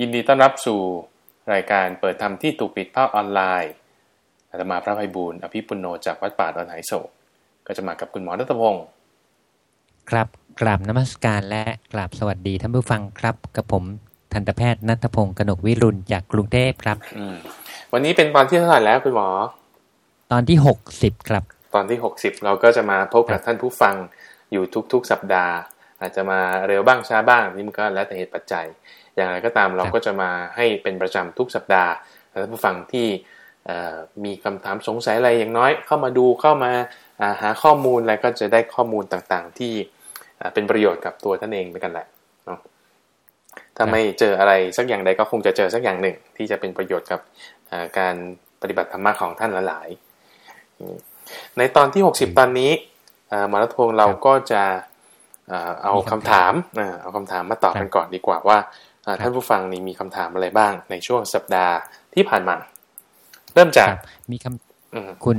ยินดีต้อนรับสู่รายการเปิดธรรมที่ถูกปิดภาพออนไลน์อาตมาพระภัยบูรณ์อภิปุโนจากวัดป่าดอนไหโศกก็จะมากับคุณหมอรัตพงศ์ครับกราบนมัสการและกราบสวัสดีท่านผู้ฟังครับ กับผมทันตแพทย์นัทพงศ์กนกวิรุณจากกรุงเทพครับอืมวันนี้เป็นตอนที่เท่าไหร่แล้วคุณหมอ ตอนที่หกสิบครับ ตอนที่60เราก็จะมาพบกับท่านผู้ฟังอยู่ทุกๆสัปดาห์ อาจจะมาเร็วบ้างช้าบ้างนี่มันก็แล้วแต่เหตุปัจจัย อย่างไรก็ตามเราก็จะมาให้เป็นประจำทุกสัปดาห์ท่านผู้ฟังที่เอ่อมีคำถามสงสัยอะไรอย่างน้อย เข้ามาดูเข้ามาอ่าหาข้อมูลอะไรก็จะได้ข้อมูลต่างๆ ที่อ่าเป็นประโยชน์กับตัวท่านเองเหมือนกันแหละเนาะถ้าไม่เจออะไรสักอย่างใดก็คงจะเจอสักอย่างหนึ่ง ที่จะเป็นประโยชน์กับอ่าการปฏิบัติธรรมะของท่านหลายๆในตอนที่ 60 ตอนนี้อ่าหมอรัตพงศ์เราก็จะอ่าเอาคำถามอ่าเอาคำถามมาตอบกันก่อนดีกว่าว่าอ่า ท่านผู้ฟังนี่มีคำถามอะไรบ้างในช่วงสัปดาห์ที่ผ่านมา เริ่มจากมีคอืมำคุณ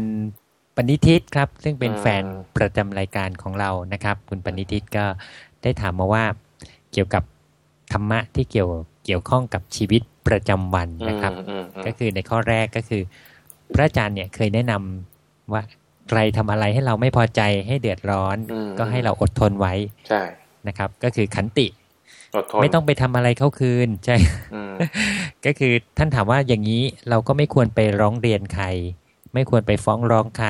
ปณิทิตครับ ซึ่งเป็นอืมแฟนประจำรายการของเรานะครับ คุณปณิทิตก็ได้ถามมาว่าเกี่ยวกับธรรมะที่เกี่ยวเกี่ยวข้องกับชีวิตประจำวันนะครับอืมอืมอืมก็คือในข้อแรกก็คือ พระอาจารย์เนี่ยเคยแนะนำว่าใครทำอะไรให้เราไม่พอใจให้เดือดร้อนอืมก็ให้เราอดทนไว้ใช่นะครับ ก็คือขันติอดทน ไม่ต้องไปทำอะไรเขาคืนใช่อืมก็คือท่านถามว่าอย่างนี้เราก็ไม่ควรไปร้องเรียนใคร ไม่ควรไปฟ้องร้องใคร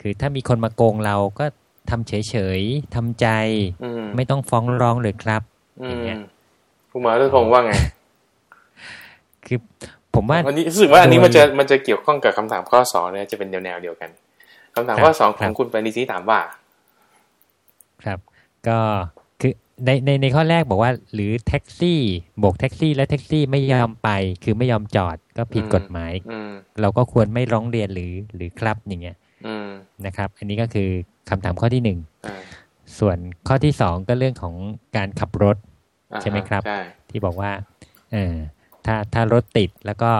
คือถ้ามีคนมาโกงเราก็ทำเฉยๆทำใจอืมไม่ต้องฟ้องร้องเลยครับอือย่างมเงี้ยคุณหมอรัตพงศ์ว่าไง คือผมว่าวันนี้รู้สึกว่าอันนี้โดยมันจะมันจะเกี่ยวข้องกับคำถามข้อสองเนี่ยจะเป็นแนวแนวๆเดียวกันคำถามครับข้อสองคขรัอบงคุณปณิธิถามว่า ครับ ก็คือ ในในในข้อแรกบอกว่า หรือแท็กซี่โบกแท็กซี่แล้วแท็กซี่ไม่ยอมไป คือไม่ยอมจอดก็ผิดอืมกฎหมายอืมเราก็ควรไม่ร้องเรียนหรือหรือครับอย่างเงี้ยอืมนะครับ อันนี้ก็คือคำถามข้อที่หนึ่งอ่าส่วนข้อที่สองก็เรื่องของการขับรถอ่าใช่ไหมครับใช่ที่บอกว่าเออถ้าถ้ารถติดแล้วก็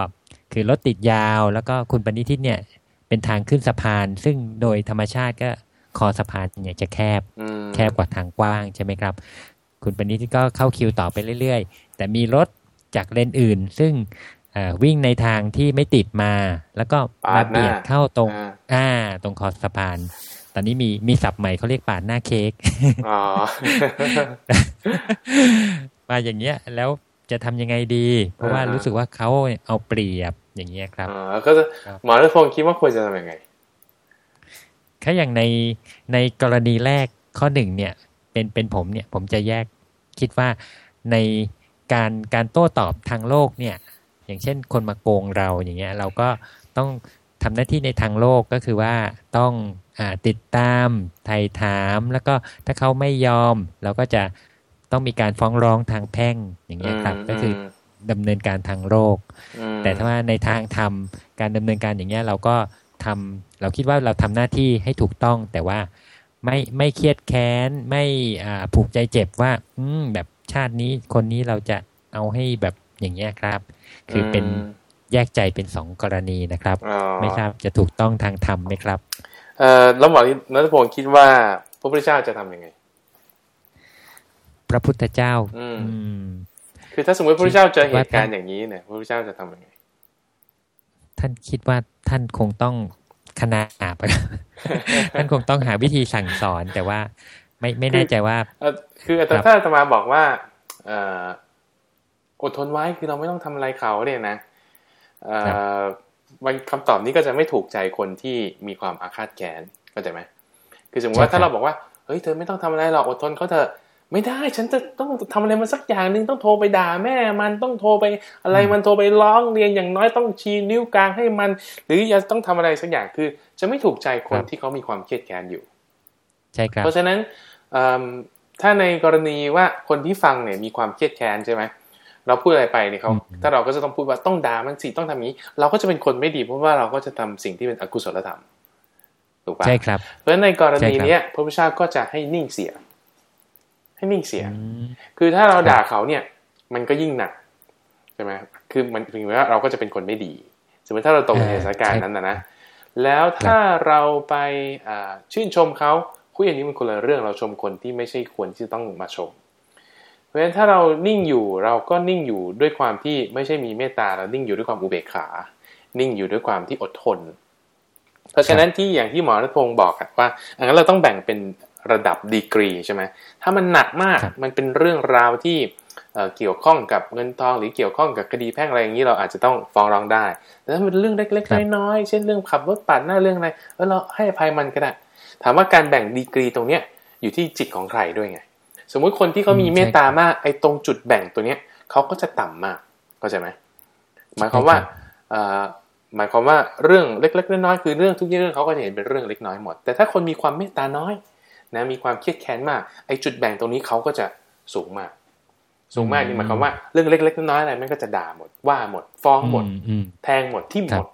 คือรถติดยาวแล้วก็คุณปณิทิตเนี่ย เป็นทางขึ้นสะพาน ซึ่งโดยธรรมชาติก็คอสะพานเนี่ยจะแคบอืมแคบกว่าทางกว้างใช่ไหมครับ คุณปณิทิตก็เข้าคิวต่อไปเรื่อย ๆ แต่มีรถจากเลนอื่น ซึ่งเอ่อวิ่งในทางที่ไม่ติดมา แล้วก็มาเบียดเข้าตรงอ่าอ่าตรงคอสะพาน ตอนนี้มีมีศัพท์ใหม่เขาเรียกปาดหน้าเค้กอ๋อมาอย่างเงี้ยแล้วจะทำยังไงดี เพราะว่าอ่ารู้รู้สึกว่าเขาเอาเปรียบอย่างเงี้ยครับอ๋อก็จะครับหมอรัตพงศ์คิดว่าควรจะทำยังไงแค่อย่างในในกรณีแรกข้อหนึ่งเนี่ย เป็นเป็นผมเนี่ยผมจะแยกคิดว่าในการการโต้ตอบทางโลกเนี่ยอย่างเช่นคนมาโกงเราอย่างเงี้ยเราก็ต้องทำหน้าที่ในทางโลกก็คือว่าต้องอาติดตามไถ่ถาม แล้วก็ถ้าเขาไม่ยอม เราก็จะต้องมีการฟ้องร้องทางแพ่งอย่างเงี้ยครับก็คือดำเนินการทางโลกมแต่ถ้าว่าในทางธรรมการดำเนินการอย่างเงี้ยเราก็ทำเราคิดว่าเราทำหน้าที่ให้ถูกต้องแต่ว่า ไม่ไม่เครียดแค้นไม่อ่าผูกใจเจ็บว่า อืมแบบชาตินี้คนนี้เราจะเอาให้แบบอย่างเงี้ยครับ คือเป็นมแยกใจเป็นสองกรณีนะครับอ๋อไม่ทราบจะถูกต้องทางธรรมไหมครับ เอ่อแล้วหมอรัตพงศ์คิดว่าพระพุทธเจ้าจะทำยังไง พระพุทธเจ้าอืมอืมคือถ้าสมมติพระพุทธเจ้าเจอเหว่าตุการณ์อย่างนี้เนี่ยพระพุทธเจ้าจะทำยังไง ท่านคิดว่าท่านคงต้อง ขนาบท่านคงต้องหาวิธีสั่งสอนแต่ว่าไม่ไม่แน่ใจว่าเอ่อคืออาครัจารบย์ถ้าอาตมาบอกว่าเอ่ออดทนไว้คือเราไม่ต้องทำอะไรเขาเนี่ยนะเอ่อมันคำตอบนี้ก็จะไม่ถูกใจคนที่มีความอาฆาตแค้นเข้าใจไหมคือสมมติว่าใช่ครับถ้าเราบอกว่าเฮ้ยเธอไม่ต้องทำอะไรหรอกอดทนเขาเถอะ ไม่ได้ ฉันจะต้องทำอะไรมันสักอย่างหนึ่งต้องโทรไปด่าแม่ มันต้องโทรไปอะไรมันโทรไปร้องเรียนอย่างน้อยต้องชี้นิ้วกลางให้มัน หรือจะต้องทำอะไรสักอย่างคือ จะไม่ถูกใจคนที่เขามีความเครียดแค้นอยู่ใช่ครับเพราะฉะนั้นเอิ่มถ้าในกรณีว่าคนที่ฟังเนี่ยมีความเครียดแค้นใช่ไหมเราพูดอะไรไปเนี่ยเขาอืมถ้าเราก็จะต้องพูดว่าต้องด่ามันสิต้องทำอย่างนี้ เราก็จะเป็นคนไม่ดีเพราะว่าเราก็จะทำสิ่งที่เป็นอกุศลธรรมถูกปะใช่ครับเพราะฉะนั้นในกรณีใช่ครับเนี้ยพระพุทธเจ้าก็จะให้นิ่งเสีย ให้นิ่งเสียอืมคือถ้าเราครับด่าเขาเนี่ย มันก็ยิ่งหนักใช่ไหมคือมันถึงแม้ว่าเราก็จะเป็นคนไม่ดี สมมติถ้าเราตกในสถานการณ์นั้นนะนะ แล้วถ้าเราไปอ่าชื่นชมเขาคุยอันนี้มันคนละเรื่องเราชมคนที่ไม่ใช่ควรที่จะต้องมาชม เพราะฉะนั้นถ้าเรานิ่งอยู่เราก็นิ่งอยู่ด้วยความที่ไม่ใช่มีเมตตาเรานิ่งอยู่ด้วยความอุเบกขา นิ่งอยู่ด้วยความที่อดทน เพราะฉะนั้นที่อย่างที่หมอรัตพงศ์บอกอะว่าอันนั้นเราต้องแบ่งเป็น ระดับดีกรีใช่ไหมถ้ามันหนักมากครับมันเป็นเรื่องราวที่เอ่อเกี่ยวข้องกับเงินทองหรือเกี่ยวข้องกับคดีแพ่งอะไรอย่างนี้เราอาจจะต้องฟ้องร้องได้ แต่ถ้าเป็นเรื่องเล็กครับๆน้อยๆเช่นเรื่องขับรถปาดหน้าเรื่องอะไรเออเราให้อภัยมันก็ได้ถามว่าการแบ่งดีกรีตรงเนี้ยอยู่ที่จิตของใครด้วยไง สมมุติคนที่เขามีอืมเมตตามากไอ้ตรงจุดแบ่งตัวเนี้ยเขาก็จะต่ำมากเข้าใจไหมหมายความว่าเอ่อหมายความว่าเรื่องเล็กๆน้อยๆคือเรื่องทุกเรื่องเขาก็จะเห็นเป็นเรื่องเล็กน้อยหมด แต่ถ้าคนมีความเมตตาน้อย นะมีความเครียดแค้นมากไอ้จุดแบ่งตรงนี้เขาก็จะสูงมาก สูงมากนี่หมายความว่าเรื่องเล็กๆน้อยๆอะไรมันก็จะด่าหมดว่าหมด ฟ้องหมดอือืมแทงหมดที่มครัหมบด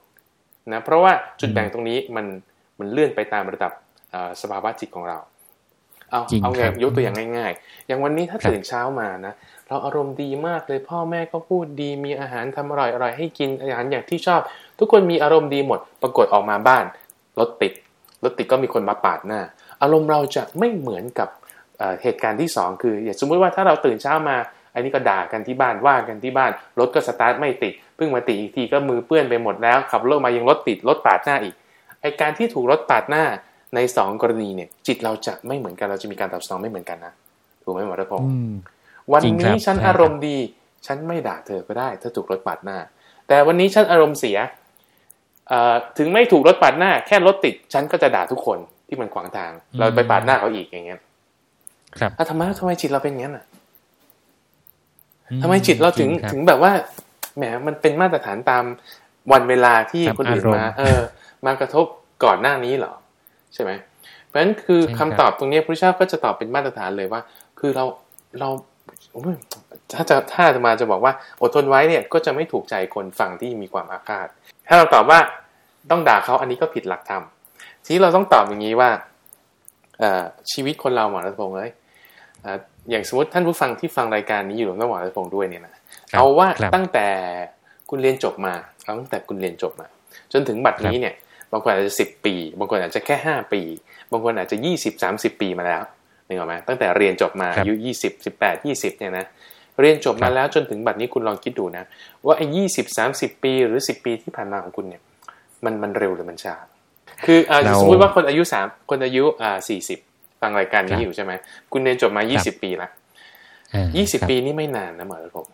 นะเพราะว่าจุดแบ่งตรงนี้มันมันเลื่อนไปตามระดับเอ่อสภาวะจิตของเรา เอาจริงเอาไงครับยกตัวอย่างง่าย ๆ อย่างวันนี้ถ้าครับตื่นเช้ามานะเราอารมณ์ดีมากเลยพ่อแม่ก็พูดดีมีอาหารทำอร่อยอร่อยให้กินอาหารอย่างที่ชอบ ทุกคนมีอารมณ์ดีหมด ปรากฏออกมาบ้านรถติดรถติดก็มีคนมาปาดหน้า อารมณ์เราจะไม่เหมือนกับเอ่อเหตุการณ์ที่สองคืออย่างสมมุติว่าถ้าเราตื่นเช้ามา อันนี้ก็ด่ากันที่บ้านว่ากันที่บ้าน รถก็สตาร์ทไม่ติดเพิ่งมาติดอีกทีก็มือเปื้อนไปหมดแล้ว ขับรถมายังรถติดรถปาดหน้าอีกไอการที่ถูกรถปาดหน้าในสองกรณีเนี่ยจิตเราจะไม่เหมือนกันเราจะมีการตอบสนองไม่เหมือนกันนะถูกไหมหมอรัตพงศ์อืมวันจริงครับนี้ฉันใช่ครับอารมณ์ดี ฉันไม่ด่าเธอก็ได้ถ้าถูกรถปาดหน้า แต่วันนี้ฉันอารมณ์เสียเอ่อถึงไม่ถูกรถปาดหน้า แค่รถติดฉันก็จะด่าทุกคน ที่มันขวางทาง เราไปปาดหน้าเขาอีกอย่างเงี้ย ครับอะทำไมทำไมจิตเราเป็นอย่างนั้นอะอืทำไมจิตเราถึงจครับถึงแบบว่าแหมมันเป็นมาตรฐานตามวันเวลาที่ตามคนอื่นอารมณ์มา เออ มากระทบก่อนหน้านี้เหรอ ใช่ไหมเพราะฉะนั้นคือใช่คำครับตอบตรงนี้พระเจ้าก็จะตอบเป็นมาตรฐานเลยว่า คือเราเราโอ้ยถ้าจะถ้าจะมาจะบอกว่าอดทนไว้เนี่ยก็จะไม่ถูกใจคนฟังที่มีความอาฆาต ถ้าเราตอบว่าต้องด่าเขาอันนี้ก็ผิดหลักธรรม ทีนี้เราต้องตอบอย่างนี้ว่าเอ่อชีวิตคนเราหมอรัตพงศ์เอ้ยเอ่ออย่างสมมติท่านผู้ฟังที่ฟังรายการนี้อยู่ต้องหมอรัตพงศ์ด้วยเนี่ยนะครับเอาว่าครับตั้งแต่คุณเรียนจบมาเอาตั้งแต่คุณเรียนจบมา จนถึงบัดนี้เนี่ย บางคนอาจจะสิบปี บางคนอาจจะแค่ห้าปี บางคนอาจจะยี่สิบสามสิบปีมาแล้วนึกออกไหมตั้งแต่เรียนจบมาครับอายุยี่สิบสิบแปดยี่สิบเนี่ยนะเรียนจบครัมาบแล้วจนถึงบัดนี้คุณลองคิดดูนะ ว่าไอ้ยี่สิบสามสิบปีหรือสิบปีที่ผ่านมาของคุณเนี่ย มันมันเร็วหรือมันช้า คืออ่าเราสมมติว่าคนอายุสามคนอายุอ่าสี่สิบฟังรายการครันี้บอยู่ใช่ไหมคุณเรียนจบมายี่สิบปีละอ่ายี่สิบครับปีนี่ไม่นานนะหมอรัตพงศ์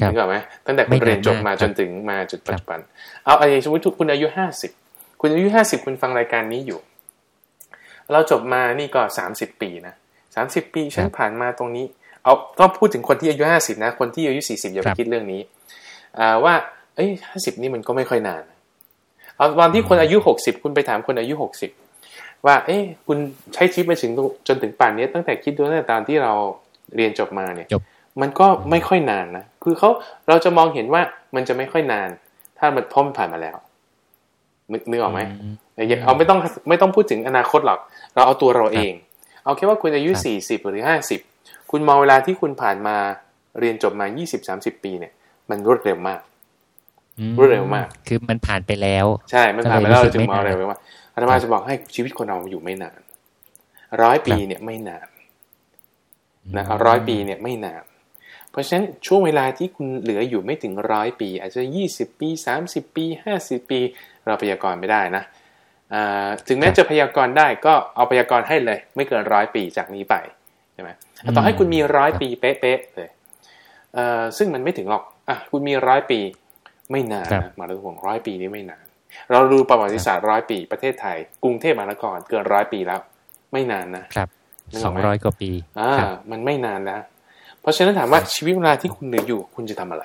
ครับนึกออกไหมตั้งแต่ไม่คุณนานเรียนจบมามากจนถึงมาจุดปัจจุบัน เอาไอ้สมมติคุณอายุห้าสิบคุณอายุห้าสิบคุณฟังรายการนี้อยู่ เราจบมานี่ก็สามสิบปีนะสามสิบปีฉันผ่านมาตรงนี้ เอาต้องพูดถึงคนที่อายุห้าสิบนะ คนที่อายุสี่สิบอย่าไปคิดเรื่องนี้อ่าว่าเอ้ยห้าสิบนี่มันก็ไม่ค่อยนานนะ เอาตอนที่คนอายุหกสิบคุณไปถามคนอายุหกสิบว่า เอ้ยคุณใช้ชีวิตมาถึงจนถึงป่านนี้ตั้งแต่คิดดูตั้งแต่ตอนที่เราเรียนจบมาเนี่ยจบมันก็ไม่ค่อยนานนะ คือเขาเราจะมองเห็นว่ามันจะไม่ค่อยนาน ถ้ามันพ้อมนผ่านมาแล้วนึกนึกออกไหมอืมอย่าเอาไม่ต้องไม่ต้องพูดถึงอนาคตหรอก เราเอาตัวเราเอง เอาแค่ว่าคุณอายุครับสี่สิบหรือห้าสิบคุณมองเวลาที่คุณผ่านมาเรียนจบมายี่สิบสามสิบปีเนี่ย มันรวดเร็วมากอื รวดเร็วมาก คือมันผ่านไปแล้ว ใช่ มันผ่านไปแล้วก็เลยเราจึงรู้สึกมองไม่นานเร็วว่าอาตมาจะบอกให้ชีวิตคนเราอยู่ไม่นานร้อยปีเนี่ยไม่นานนะร้อยปีเนี่ยไม่นาน เพราะฉะนั้นช่วงเวลาที่คุณเหลืออยู่ไม่ถึงร้อยปี อาจจะยี่สิบปีสามสิบปีห้าสิบปี เราพยากรณ์ไม่ได้นะอ่าถึงแม้ครับจะพยากรณ์ได้ก็เอาพยากรณ์ให้เลย ไม่เกินร้อยปีจากนี้ไปใช่ไหมอะต่อให้คุณมีร้อยครับปีเป๊ะๆเลยเอ่อซึ่งมันไม่ถึงหรอกอะคุณมีร้อยปี ไม่นานครับนะมาดูห่วงร้อยปีนี้ไม่นาน เราดูประวัติศาสตร์ร้อยปี ประเทศไทย กรุงเทพมหานครเกินร้อยปีแล้ว ไม่นานนะครับนึกสอออกงไหมร้อยกว่าปีอ่าครับมันไม่นานนะเพราะฉะนั้นถามว่าชีวิตเวลาที่คุณเหลืออยู่ คุณจะทำอะไร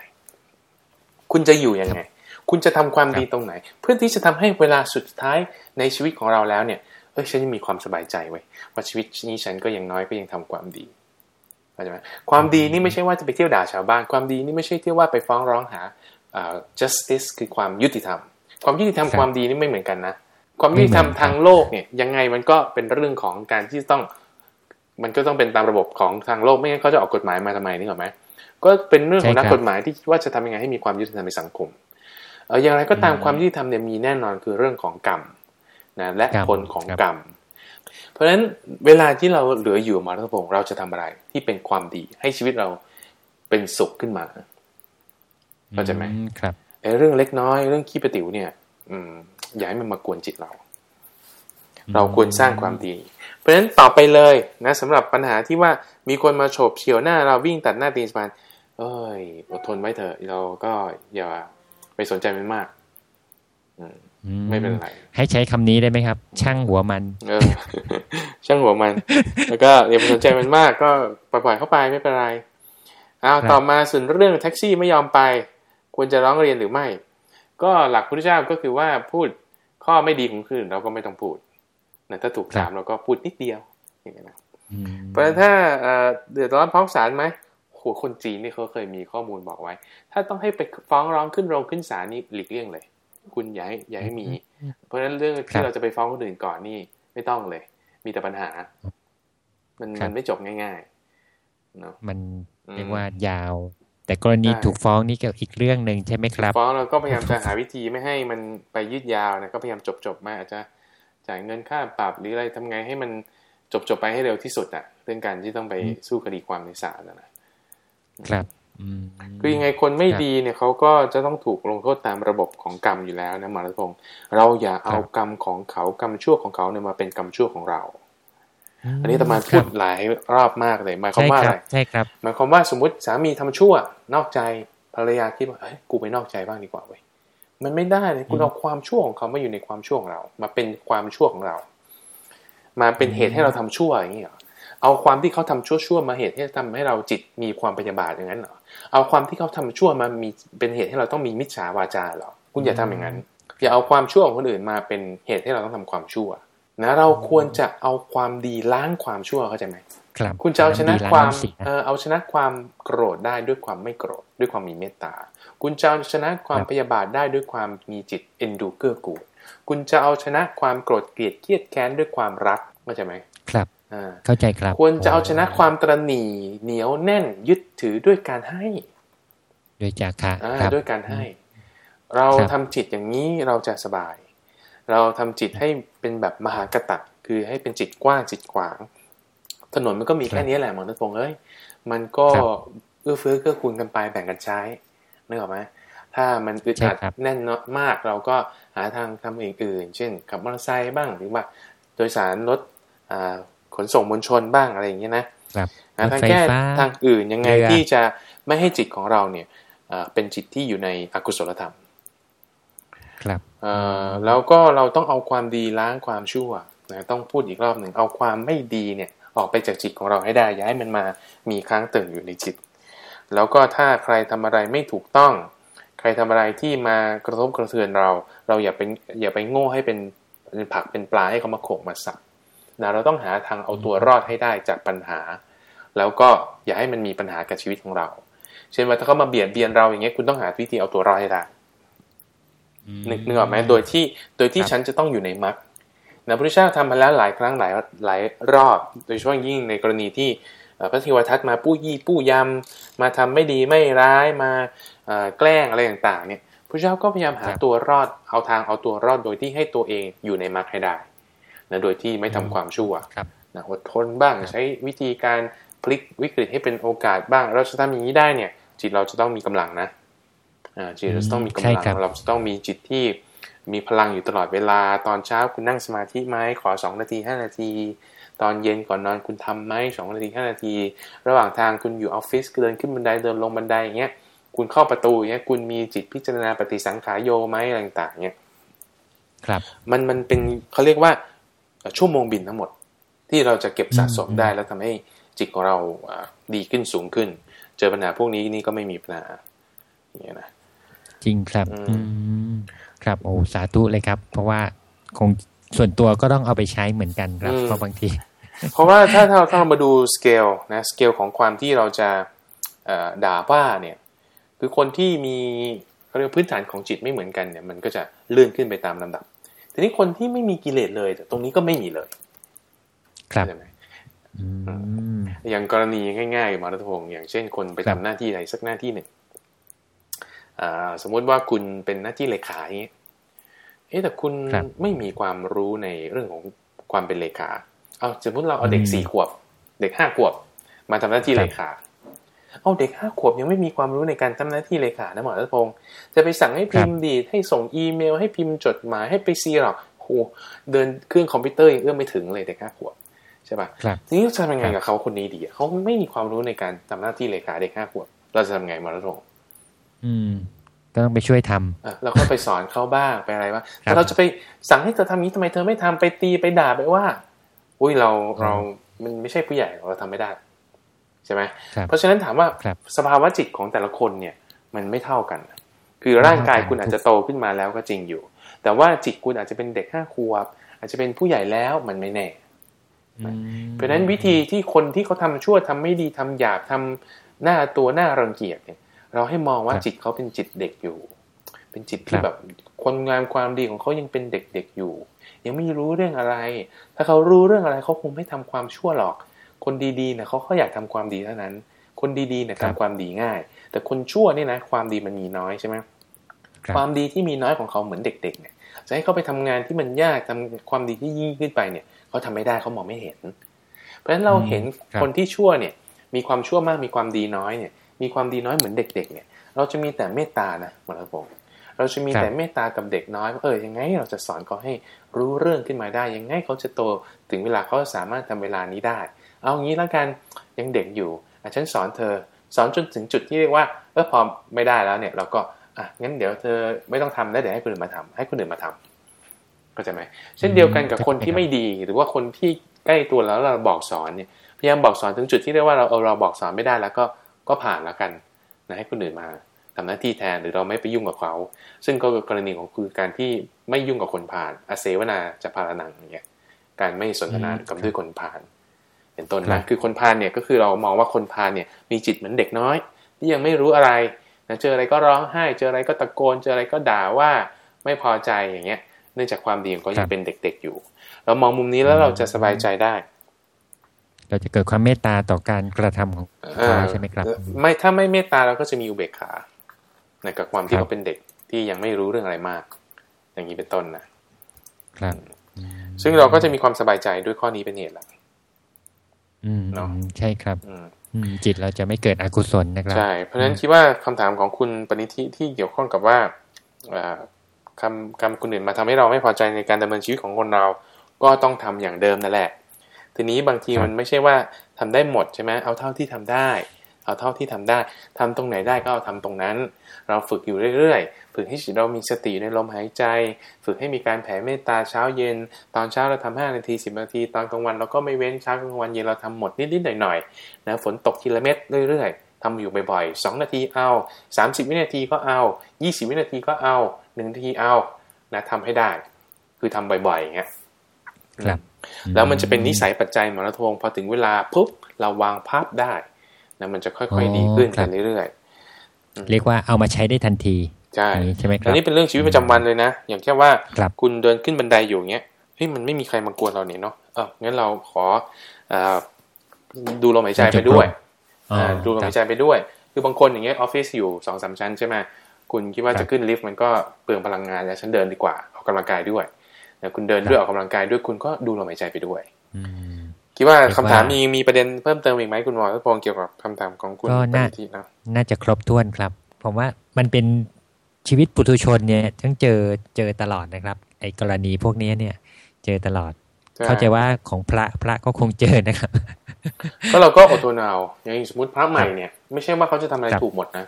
คุณจะอยู่ยังไง คุณจะทำความดีตรงไหน เพื่อที่จะทำให้เวลาสุดท้ายในชีวิตของเราแล้วเนี่ยเอ้ยฉันยังมีความสบายใจไว้ยว่าชีวิตนี้ฉันก็ยังน้อยก็ยังทำความดีเข้าใจไหมความดีนี่ไม่ใช่ว่าจะไปเที่ยวด่าชาวบ้าน ความดีนี่ไม่ใช่เที่ยวว่าไปฟ้องร้องหาอ่า justice คือความยุติธรรม ความยุติธรรมครับความดีนี่ไม่เหมือนกันนะ ความยุติธรรมไม่เหมือนทางโลกเนี่ยยังไงมันก็เป็นเรื่องของการที่ต้อง มันก็ต้องเป็นตามระบบของทางโลกไม่งั้นเขาจะออกกฎหมายมาทำไมนี่หรอกไหมก็เป็นเรื่องของใช่นักครับกฎหมายที่คิดว่าจะทำยังไงให้มีความยุติธรรมในสังคมเอออย่างไรก็ตามอืมความยุติธรรมเนี่ยมีแน่นอนคือเรื่องของกรรมนะและกรรมผลของครับกรรม เพราะฉะนั้นเวลาที่เราเหลืออยู่มารัตพงศ์เราจะทำอะไรที่เป็นความดีให้ชีวิตเราเป็นสุขขึ้นมา เข้าใจไหมอืครับไอ้เรื่องเล็กน้อยเรื่องขี้ประติ๋วเนี่ย อืมอย่าให้มันมากวนจิตเรา เราควรสร้างความดี เพราะฉะนั้นต่อไปเลยนะสำหรับปัญหาที่ว่ามีคนมาโฉบเฉี่ยวหน้าเราวิ่งตัดหน้าตีนสะพานเอ้ยอดทนไว้เถอะเราก็อย่าไปสนใจมันมากอืมอืไม่เป็นไร ให้ใช้คำนี้ได้ไหมครับ ช่างหัวมันเออช่างหัวมัน แล้วก็อย่าไปสนใจมันมากก็ปล่อยๆเข้าไปไม่เป็นไรเอาครับต่อมาส่วนเรื่องแท็กซี่ไม่ยอมไป ควรจะร้องเรียนหรือไม่ ก็หลักพุทธเจ้าก็คือว่าพูดข้อไม่ดีของคนอื่นเราก็ไม่ต้องพูดนะถ้าถูกถามเราก็พูดนิดเดียวอย่างนี้ยนะอืมเพราะฉะนั้นถ้าเอ่อเดือดร้อนฟ้องศาลไหมโหคนจีนนี่เขาเคยมีข้อมูลบอกไว้ ถ้าต้องให้ไปฟ้องร้องขึ้นโรงขึ้นศาลนี่หลีกเลี่ยงเลย คุณอย่าให้อย่าให้มี เพราะฉะนั้นเรื่องที่เราจะไปฟ้องคนอื่นก่อนนี่ไม่ต้องเลย มีแต่ปัญหา มันมันไม่จบง่ายๆเนาะมันอืมเรียกว่ายาว แต่กรณีใช่ถูกฟ้องนี่ก็อีกเรื่องหนึ่งใช่ไหมครับ ฟ้องเราก็พยายามจะหาวิธีไม่ให้มันไปยืดยาวนะก็พยายามจบจบๆมาอาจจะจ่ายเงินค่าปรับหรืออะไรทำไงให้มันจบจบๆไปให้เร็วที่สุดอะเรื่องการที่ต้องไปสู้คดีความในศาลนะนะครับอืมคือยังไงคนไม่ครับดีเนี่ยเขาก็จะต้องถูกลงโทษตามระบบของกรรมอยู่แล้วนะหมอรัตพงศ์เราอย่าเอาครับกรรมของเขากรรมชั่วของเขาเนี่ยมาเป็นกรรมชั่วของเราม อันนี้ตมาคพูรัดบหลายรอบมากเลยหมายความใช่ว่าคอะรัไรบใช่ครับหมายความว่าสมมติสามีทำชั่วนอกใจภรรยาคิดว่าเอ้ยกูไปนอกใจบ้างดีกว่าเว้ยมันไม่ได้เลยคุณอืมเอาความชั่วของเขามาอยู่ในความชั่วของเรา มาเป็นความชั่วของเรา มาเป็นเหตุให้เราทำชั่วอย่างนี้เหรอเอาความที่เขาทำชั่วชั่วๆมาเหตุให้ทำให้เราจิตมีความพยาบาทอย่างนั้นเหรอเอาความที่เขาทำชั่วมามีเป็นเหตุให้เราต้องมีมิจฉาวาจาเหรอคุณอย่าทำอย่างนั้น อย่าเอาความชั่วของคนอื่นมาเป็นเหตุให้เราต้องทำความชั่ว นะเราควรจะเอาความดีล้างความชั่วเข้าใจไหมครับคุณจะเอาชนะดีล้งความน้ำเสียเออเอาชนะความโกรธได้ด้วยความไม่โกรธด้วยความมีเมตตา คุณจะเอาชนะความพยาบาทได้ด้วยความมีจิตเอ็นดูเกื้อกูลคุณจะเอาชนะความโกรธเกลียดเครียดแค้นด้วยความรักเข้าใจไหมครับอ่าเข้าใจครับ ควรจะเอาชนะความตระหนี่เหนียวแน่นยึดถือด้วยการให้โดยจากค่ะอ่าครับด้วยการให้ เราครับทำจิตอย่างนี้เราจะสบาย เราทำจิตให้ เป็นแบบมหากตะคือให้เป็นจิตกว้างจิตขวาง ถนนมันก็มีแค่นี้แหละหมอนัทพงศ์เอ้ยมันก็ครับเอื้อเฟื้อเกื้อกูลกันไปแบ่งกันใช้นึกออกไหมถ้ามันอึดใช่อัดครับแน่นมากเราก็หาทางทำอื่นๆเช่นขับมอเตอร์ไซค์บ้างหรือว่าโดยสารรถอ่าขนส่งมวลชนบ้างอะไรอย่างเงี้ยนะครับหารถทางไฟแก้ฟ้าทางอื่นยังไงเรือที่จะไม่ให้จิตของเราเนี่ยเอ่อเป็นจิตที่อยู่ในอกุศลธรรม ครับแล้วก็เราต้องเอาความดีล้างความชั่วนะต้องพูดอีกรอบหนึ่งเอาความไม่ดีเนี่ยออกไปจากจิตของเราให้ได้ย่าให้มันมามีค้างตึงอยู่ในจิต แล้วก็ถ้าใครทำอะไรไม่ถูกต้อง ใครทำอะไรที่มากระทบกระเทือนเรา เราอย่าเป็นอย่าไปโง่ให้เป็นเป็นผักเป็นปลาให้เขามาโขกมาสับนะเราต้องหาทางเอาตัวรอดให้ได้จากปัญหา แล้วก็อย่าให้มันมีปัญหากับชีวิตของเรา เช่นว่าถ้าเขามาเบียดเบียนเราอย่างเงี้ยคุณต้องหาวิธีเอาตัวรอดให้ได้ นึกนึกออกไหมโดยที่โดยที่ครับฉันจะต้องอยู่ในมรรคนะพระพุทธเจ้าทำมาแล้วหลายครั้งหลายหลายรอบ โดยเฉพาะยิ่งในกรณีที่เอ่อพระเทวทัตมาปู้ยี่ปู้ยำมาทำไม่ดีไม่ร้ายมาเอ่อแกล้งอะไรต่างๆเนี่ยพระเจ้าก็พยายามหาครับตัวรอดเอาทางเอาตัวรอดโดยที่ให้ตัวเองอยู่ในมรรคให้ได้นะโดยที่ไม่ทำความชั่วครับนะอดทนบ้างครับใช้วิธีการพลิกวิกฤตให้เป็นโอกาสบ้างเราจะทำอย่างนี้ได้เนี่ยจิตเราจะต้องมีกำลังนะอ่า จิตเราจะต้องมีกำใช่ลังครับเราจะต้องมีจิตที่มีพลังอยู่ตลอดเวลา ตอนเช้าคุณนั่งสมาธิไหมขอสองนาทีห้านาที ตอนเย็นก่อนนอนคุณทำไหมสองนาทีห้านาที ระหว่างทางคุณอยู่ออฟฟิศเดินขึ้นบันไดเดินลงบันไดอย่างเงี้ยคุณเข้าประตูอย่างเงี้ยคุณมีจิตพิจารณาปฏิสังขารโยไหมอะไรต่างๆเงี้ยครับมันมันเป็นเขาเรียกว่าเอ่อชั่วโมงบินทั้งหมด ที่เราจะเก็บสะสมอืมได้แล้วทำให้จิตของเราอ่าดีขึ้นสูงขึ้น เจอปัญหาพวกนี้นี่ก็ไม่มีปัญหาอย่างเงี้ยนะ จริงครับอืมอืมครับโอ้สาธุเลยครับ เพราะว่าคงส่วนตัวก็ต้องเอาไปใช้เหมือนกันครับเพราะบางที เพราะว่าถ้าถ้าถ้าเรามาดูสเกลนะสเกลของความที่เราจะเอ่อด่าว่าเนี่ย คือคนที่มีเขาเรียกว่าพื้นฐานของจิตไม่เหมือนกันเนี่ยมันก็จะเลื่อนขึ้นไปตามลำดับทีนี้คนที่ไม่มีกิเลสเลยแต่ตรงนี้ก็ไม่มีเลย ครับใช่ไหมอืมอย่างกรณีง่ายๆหมารัตพงศ์อย่างเช่นคนไปครัทำบหน้าที่ใดสักหน้าที่หนึ่งอ่า สมมุติว่าคุณเป็นหน้าที่เลขาอย่างเงี้ยเอ๊ะแต่คุณครับไม่มีความรู้ในเรื่องของความเป็นเลขา เอาสมมติเราเอาเด็กสี่ขวบ เด็กห้าขวบ มาทำหน้าที่เลขา เอาเด็กห้าขวบยังไม่มีความรู้ในการทำหน้าที่เลขานะหมอรัตพงศ์จะไปสั่งให้พิมพ์ดีดให้ส่งอีเมล ให้พิมพ์จดหมายให้ไปซีหรอกโหเดินเครื่องคอมพิวเตอร์ยังเอื้อมไม่ถึงเลยเด็กห้าขวบใช่ปะทีนี้จะทำยังไงกับเขาคนนี้ดีเขาไม่มีความรู้ในการทำหน้าที่เลขาเด็กห้าขวบ เราจะทำไงหมอรัตพงศ์ อืมก็ต้องไปช่วยทำอะเราก็ไปสอนเขาบ้างไปอะไรว่าแต่เราจะไปสั่งให้เธอทำนี้ทำไมเธอไม่ทำไปตีไปด่าไปว่า อุ้ยเราเรามันไม่ใช่ผู้ใหญ่เราทำไม่ได้ใช่ไหมเพราะฉะนั้นถามว่าสภาวะจิตของแต่ละคนเนี่ย มันไม่เท่ากัน คือร่างกายคุณอาจจะโตขึ้นมาแล้วก็จริงอยู่ แต่ว่าจิตคุณอาจจะเป็นเด็กห้าขวบ อาจจะเป็นผู้ใหญ่แล้วมันไม่แน่ เพราะฉะนั้นวิธีที่คนที่เขาทาชั่วทำไม่ดีทำหยาบทำหน้าตัวหน้ารังเกียจเนี่ย เราให้มองว่าจิตเขาเป็นจิตเด็กอยู่ เป็นจิตที่แบบคนงานความดีของเขายังเป็นเด็กๆอยู่ ยังไม่รู้เรื่องอะไร ถ้าเขารู้เรื่องอะไรเขาคงไม่ทำความชั่วหรอก คนดีๆเนี่ยเขาเขาอยากทำความดีเท่านั้น คนดีๆเนี่ยทำความดีง่าย แต่คนชั่วนี่นะความดีมันมีน้อยใช่ไหมความดีที่มีน้อยของเขาเหมือนเด็ก ๆ เนี่ยจะให้เขาไปทำงานที่มันยากทำความดีที่ยิ่งขึ้นไปเนี่ยเขาทำไม่ได้เขามองไม่เห็น เพราะฉะนั้นเราเห็นคนที่ชั่วเนี่ย มีความชั่วมากมีความดีน้อยเนี่ย มีความดีน้อยเหมือนเด็กๆเนี่ย เราจะมีแต่เมตตานะหมอรัผมเราจะมีแต่เมตตากับเด็กน้อยเออยังไง เราจะสอนเขาให้รู้เรื่องขึ้นมาได้ ยังไงเขาจะโตถึงเวลาเขาสามารถทำเวลานี้ได้ เอางี้แล้วกันยังเด็กอยู่ฉันสอนเธอ สอนจนถึงจุดที่เรียกว่าเออพอไม่ได้แล้วเนี่ย เราก็อะงั้นเดี๋ยวเธอไม่ต้องทำแล้วเดี๋ยวให้คนอื่นมาทำให้คนอื่นมาทำเข้าใจไหมเช่นเดียวกันกับคนที่ไม่ดีหรือว่าคนที่ใกล้ตัวแล้วเราบอกสอนเนี่ยพยายามบอกสอนถึงจุดที่เรียกว่าเราเออเราบอกสอนไม่ได้แล้วก็ ก็ผ่านแล้วกันนะให้คนอื่นมาทำหน้าที่แทนหรือเราไม่ไปยุ่งกับเขา ซึ่งก็กรณีของคือการที่ไม่ยุ่งกับคนผ่านอาเสวนาจะพารานังอย่างเงี้ยการไม่สนทนากับด้วยคนผ่าน เป็นต้นนะคือคนพาลเนี่ยก็คือเรามองว่าคนพาลเนี่ยมีจิตเหมือนเด็กน้อย ที่ยังไม่รู้อะไรนะเจออะไรก็ร้องไห้ เจออะไรก็ตะโกน เจออะไรก็ด่าว่าไม่พอใจอย่างเงี้ย เนื่องจากความดีของเขายังเป็นเด็ก ๆอยู่ เรามองมุมนี้แล้วเราจะสบายใจได้ เราจะเกิดความเมตตาต่อการกระทำของเขาใช่ไหมครับ ไม่ถ้าไม่เมตตาเราก็จะมีอุเบกขาในกับความที่เขาเป็นเด็กที่ยังไม่รู้เรื่องอะไรมาก อย่างนี้เป็นต้นนะครับ ซึ่งเราก็จะมีความสบายใจด้วยข้อนี้เป็นเหตุหลักเนาะใช่ครับจิตเราจะไม่เกิดอกุศลนะครับใช่เพราะฉะนั้นคิดว่าคำถามของคุณปณิธิที่เกี่ยวข้องกับว่าคำคำคนอื่นมาทำให้เราไม่พอใจในการดำเนินชีวิตของคนเรา ก็ต้องทำอย่างเดิมนั่นแหละ ทีนี้บางทีมันไม่ใช่ว่าทำได้หมดใช่ไหมเอาเท่าที่ทำได้ เอาเท่าที่ทำได้ทำตรงไหนได้ก็เอาทำตรงนั้น เราฝึกอยู่เรื่อยๆ ฝึกให้จิตเรามีสติในลมหายใจ ฝึกให้มีการแผ่เมตตาเช้าเย็น ตอนเช้าเราทำห้านาทีสิบนาที ตอนกลางวันเราก็ไม่เว้นเช้ากลางวันเย็นเราทำหมดนิดๆหน่อยๆนะฝนตกทีละเม็ดเรื่อยๆทำอยู่บ่อยๆ 2 นาทีเอา 30 วินาทีก็เอา 20 วินาทีก็เอา 1 นาทีเอา นะทำให้ได้ คือทำบ่อยๆอย่างเงี้ย แล้วมันจะเป็นนิสัยปัจจัยหมอระทงพอถึงเวลาปุ๊บเราวางภาพได้นะมันจะค่อยๆดีขึ้นกันเรื่อยๆเรียกว่าเอามาใช้ได้ทันทีใช่ใช่ไหมครับอันนี้เป็นเรื่องชีวิตประจำวันเลยนะ อย่างเช่นว่าคุณเดินขึ้นบันไดอยู่เงี้ยเฮ้ยมันไม่มีใครมากวนเราเนี่ยเนาะเอองั้นเราขออดูลมหายใจไปด้วยดูลมหายใจไปด้วย คือบางคนอย่างเงี้ยออฟฟิศอยู่สองสามชั้นใช่ไหมคุณคิดว่าจะขึ้นลิฟต์มันก็เปลืองพลังงานแล้วฉันเดินดีกว่าออกกำลังกายด้วย คุณเดินด้วยออกกำลังกายด้วยคุณก็ดูลมหายใจไปด้วยคิดว่าคำถามมีมีประเด็นเพิ่มเติมอีกไหมคุณหมอทศพงศ์เกี่ยวกับคำถามของคุณก็น่าน่าจะครบถ้วนครับ ผมว่ามันเป็นชีวิตปุถุชนเนี่ยต้องเจอเจอตลอดนะครับ ไอ้กรณีพวกนี้เนี่ย เจอตลอด เข้าใจว่าของพระพระก็คงเจอนะครับ ก็เราก็อดทนเอาอย่างสมมติพระใหม่เนี่ย ไม่ใช่ว่าเขาจะทำอะไรถูกหมดนะ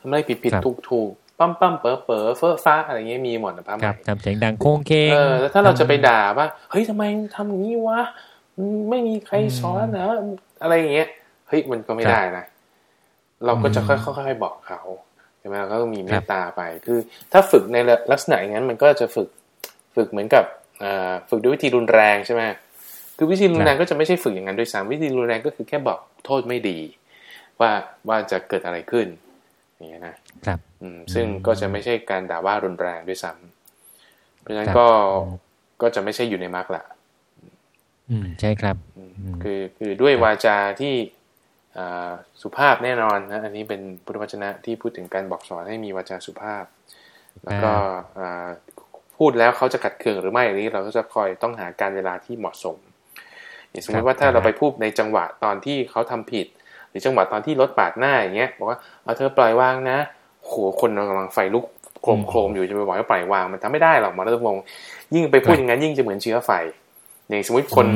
ทำอะไรผิดผิดถูกถูก ปั้มปั้มเป๋อเป๋อเฟ้อฟ้าอะไรเงี้ยมีหมดนะพระใหม่ทำเสียงดังโค้งเคงเออแล้วถ้าเราจะไปด่าว่าเฮ้ยทำไมทำอย่างนี้วะไม่มีใครสอนนะอะไรอย่างเงี้ยเฮ้ยมันก็ไม่ได้นะเราก็จะค่อยๆบอกเขาใช่ไหมเราก็มีเมตตาไป คือ ถ้าฝึกในลักษณะอย่างนั้น มันก็จะฝึกฝึกเหมือนกับฝึกด้วยวิธีรุนแรงใช่ไหมคือวิธีรุนแรงก็จะไม่ใช่ฝึกอย่างนั้นด้วยซ้ำวิธีรุนแรงก็คือแค่บอกโทษไม่ดี ว่าว่าจะเกิดอะไรขึ้น อย่างเงี้ยนะครับอืมซึ่งก็จะไม่ใช่การด่าว่ารุนแรงด้วยซ้ำเพราะฉะนั้นก็ก็จะไม่ใช่อยู่ในมรรคละอืมใช่ครับคือคือด้วยวาจาที่สุภาพแน่นอนนะอันนี้เป็นพุทธวจนะที่พูดถึงการบอกสอนให้มีวาจาสุภาพ แล้วก็พูดแล้วเขาจะขัดเคืองหรือไม่อันนี้ เราก็จะคอยต้องหาการเวลาที่เหมาะสมอย่างสมมติว่าถ้าเราไปพูดในจังหวะตอนที่เขาทำผิดห รือจังหวะตอนที่รถปาดหน้าอย่างเงี้ยบอกว่าเอาเธอปล่อยวางนะโหคนกำลังไฟลุกโครมโครมอยู่จะไปบอกให้ปล่อยวางมันทำไม่ได้หรอกหมอรัตพงศ์ยิ่งไปพูดอย่างนั้นยิ่งจะเหมือนเชื้อไฟอย่างสมมติคน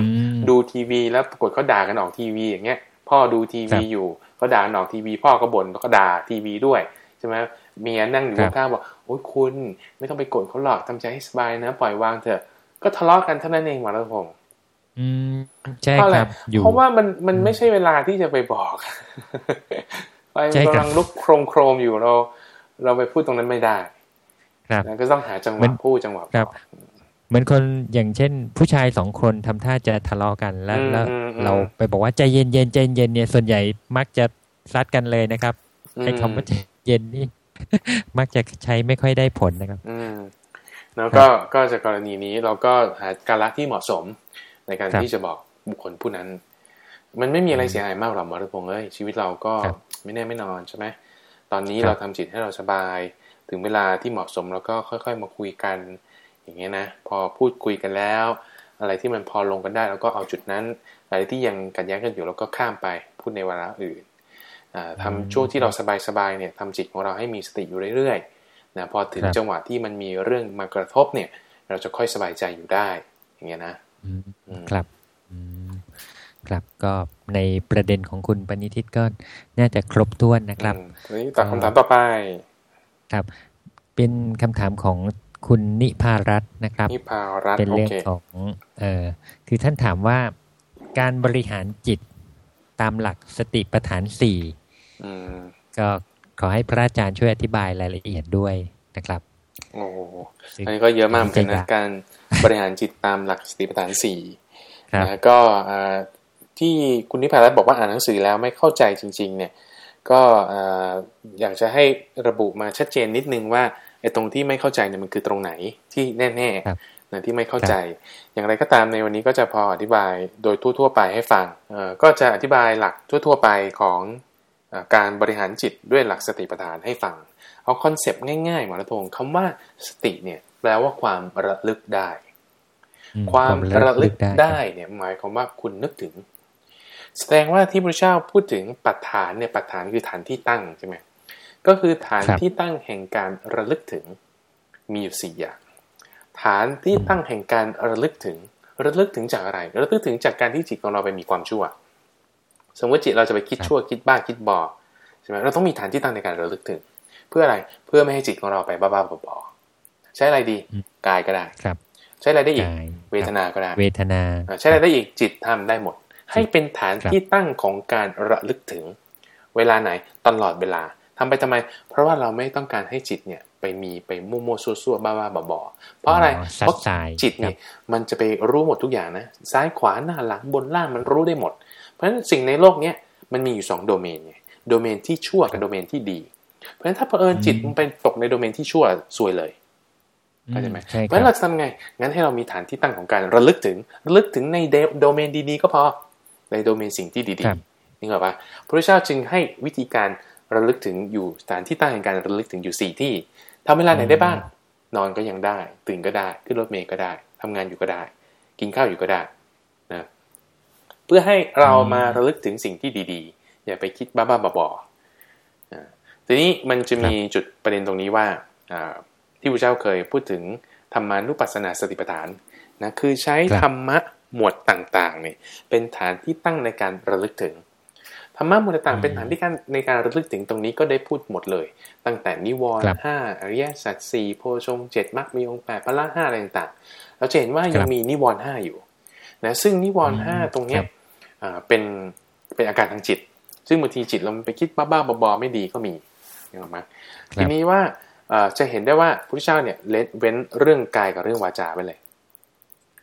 ดูทีวี แล้วปรากฏเขาด่ากันออกทีวีอย่างเงี้ยพ่อดูทีวีอยู่เขาด่ากันออกทีวี พ่อก็บ่นแล้วก็ด่าทีวีด้วยใช่ไหมเมียนั่งอยู่ข้างบอกโอ้ยคุณ ไม่ต้องไปโกรธเขาหรอกทำใจให้สบายนะ ปล่อยวางเถอะก็ทะเลาะกันเท่านั้นเองหมอรัตพงศ์ อืมใช่ครับเพราะว่ามันมันไม่ใช่เวลาที่จะไปบอกไฟกำลังลุกโครมโครมอยู่เรา เราไปพูดตรงนั้นไม่ได้ครับก็ต้องหาจังหวะพูดจังหวะครับเหมือนคนอย่างเช่น ผู้ชายสองคนทำท่าจะทะเลาะกันแล้วแล้ว เราไปบอกว่าใจเย็นเย็นใจเย็นเนี่ยส่วนใหญ่มักจะซัดกันเลยนะครับไอ้คำว่าใจเย็นนี่มักจะใช้ไม่ค่อยได้ผลนะครับ อืมแล้วก็ก็จากกรณีนี้เราก็หาการละที่เหมาะสม ในการที่จะบอกบุคคลผู้นั้น มันไม่มีอะไรเสียหายมากหรอกมรดพงศ์เอ้ยชีวิตเราก็ไม่แน่ไม่นอนใช่ไหมตอนนี้เราทำจิตให้เราสบาย ถึงเวลาที่เหมาะสมเราก็ค่อย ๆ มาคุยกัน อย่างเงี้ยนะพอพูดคุยกันแล้ว อะไรที่มันพอลงกันได้เราก็เอาจุดนั้น อะไรที่ยังกัดแย้งกันอยู่เราก็ข้ามไปพูดในวาระอื่นทำช่วงที่เราสบายๆเนี่ยทำจิตของเราให้มีสติอยู่เรื่อยๆนะพอถึงจังหวะที่มันมีเรื่องมากระทบเนี่ย เราจะค่อยสบายใจอยู่ได้ อย่างเงี้ยนะ ครับครับก็ในประเด็นของคุณปณิทิตก็น่าจะครบถ้วนนะครับนี่ตอบคำถามต่อไป ครับ เป็นคำถามของคุณนิพารัตน์นะครับนิพารัตน์เป็นเรื่องของเออคือท่านถามว่าการบริหารจิตตามหลักสติปัฏฐานสี่ก็ขอให้พระอาจารย์ช่วยอธิบายรายละเอียดด้วยนะครับโอ้อันนี้ก็เยอะมากเหมือนกันนะการ บริหารจิตตามหลักสติปัฏฐานสี่นะก็ที่คุณนิพารัตน์บอกว่าอ่านหนังสือแล้วไม่เข้าใจจริง ๆ เนี่ยก็อยากจะให้ระบุมาชัดเจนนิดนึงว่าไอ้ตรงที่ไม่เข้าใจเนี่ยมันคือตรงไหนที่แน่ๆนะที่ไม่เข้าใจ อย่างไรก็ตามในวันนี้ก็จะพออธิบายโดยทั่วๆไปให้ฟังก็จะอธิบายหลักทั่วๆไปของการบริหารจิตด้วยหลักสติปัฏฐานให้ฟัง เอาคอนเซปต์ง่ายๆหมอระทงคำว่าสติเนี่ยแปลว่าความระลึกได้ ความระลึกได้เนี่ยหมายความว่าคุณนึกถึง แสดงว่าที่พระเจ้าพูดถึงปัฏฐานเนี่ยปัฏฐานคือฐานที่ตั้งใช่ไหมก็คือฐานที่ตั้งแห่งการระลึกถึงมีอยู่สี่อย่าง ฐานที่ตั้งแห่งการระลึกถึงระลึกถึงจากอะไร ระลึกถึงจากการที่จิตของเราไปมีความชั่ว สมมติจิตเราจะไปคิดชั่วคิดบ้าคิดบอใช่ไหมเราต้องมีฐานที่ตั้งในการระลึกถึง เพื่ออะไรเพื่อไม่ให้จิตของเราไปบ้าบ้าบอใช้อะไรดี กายก็ได้ครับ ใช้อะไรได้อีก เวทนาก็ได้ เวทนาใช้อะไรได้อีกจิตทำได้หมด ให้เป็นฐานที่ตั้งของการระลึกถึง เวลาไหนตลอดเวลาทำไปทำไม เพราะว่าเราไม่ต้องการให้จิตเนี่ยไปมีไปมั่วๆซั่วๆบ้าๆบอๆเพราะอะไรเพราะจิตเนี่ยมันจะไปรู้หมดทุกอย่างนะ ซ้ายขวาหน้าหลังบนล่างมันรู้ได้หมด เพราะฉะนั้นสิ่งในโลกเนี้ยมันมีอยู่สองโดเมนไงโดเมนที่ชั่วกับโดเมนที่ดี เพราะฉะนั้นถ้าเผอิญจิตมันไปตกในโดเมนที่ชั่วซวยเลย เข้าใจไหมเพราะฉะนั้นเราจะทำไง งั้นให้เรามีฐานที่ตั้งของการระลึกถึงระลึกถึงในโดเมนดีๆก็พอ ในโดเมนสิ่งที่ดีๆนี่เหรอปะพระเจ้าจึงให้วิธีการระลึกถึงอยู่ฐานที่ตั้งแห่งการระลึกถึงอยู่สี่ที่ทำเวลาไหนได้บ้าง นอนก็ยังได้ ตื่นก็ได้ ขึ้นรถเมล์ก็ได้ทำงานอยู่ก็ได้ กินข้าวอยู่ก็ได้พื่อให้เรามาระลึกถึงสิ่งที่ดีๆ อย่าไปคิดบ้าๆบอๆทีนี้มันจะมีจุดประเด็นตรงนี้ว่า ที่พระเจ้าเคยพูดถึงธรรมานุปัสสนาสติปัฏฐานนะคือใช้ธรรมะหมวดต่างๆเนี่ยเป็นฐานที่ตั้งในการระลึกถึงธรรมะหมวดต่างๆเป็นฐานที่การในการระลึกถึงตรงนี้ก็ได้พูดหมดเลย ตั้งแต่นิวรณ์ห้าอริยสัจสี่โพชงเจ็ดมรรคมีองค์แปดพละห้าอะไรต่างๆเราจะเห็นว่ายังมีนิวรณ์ห้าอยู่นะซึ่งนิวรณ์ห้าตรงเนี้ยเป็นเป็นอาการทางจิต ซึ่งบางทีจิตเราไปคิดบ้าๆบอๆไม่ดีก็มีนะครับทีนี้ว่า จะเห็นได้ว่าพระพุทธเจ้าเนี่ยเว้นเรื่องกายกับเรื่องวาจาไปเลย